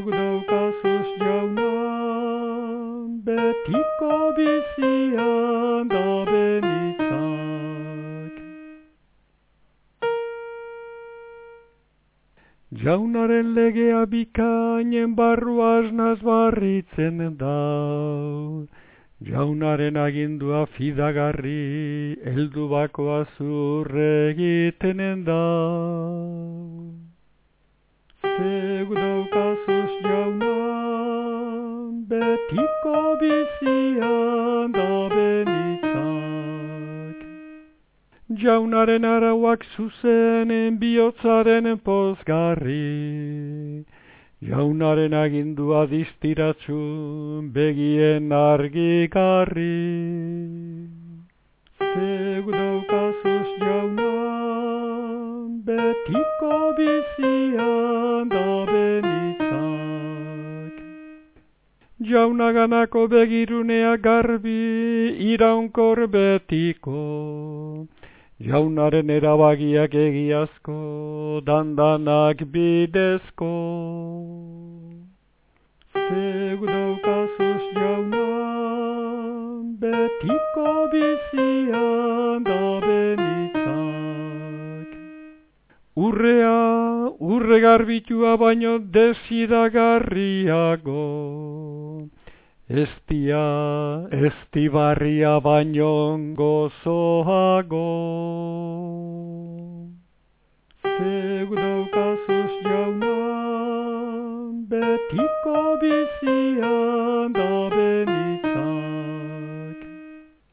negu daukazuz jauna Betiko bizian da benitzak Jaunaren legea bikainen barru asnaz barritzen da Jaunaren agindua fidagarri, eldu bakoa zurre egitenen da. Bizian da benitzak. Jaunaren arauak zuzenen bihotzaren pozgarri, Jaunaren agindua diztiratzu begien argikarri. Zegu daukazuz jauna, betiko bizian Jaunaganako begirunea garbi iraunkor betiko, Jaunaren erabagiak egiazko, dandanak bidezko. Zegu daukazuz jauna, betiko bizian da benitzak. Urrea, urre garbitua baino desidagarriago. Estia, estibarria baino gozoago. Zegu daukazuz jauna, betiko bizian da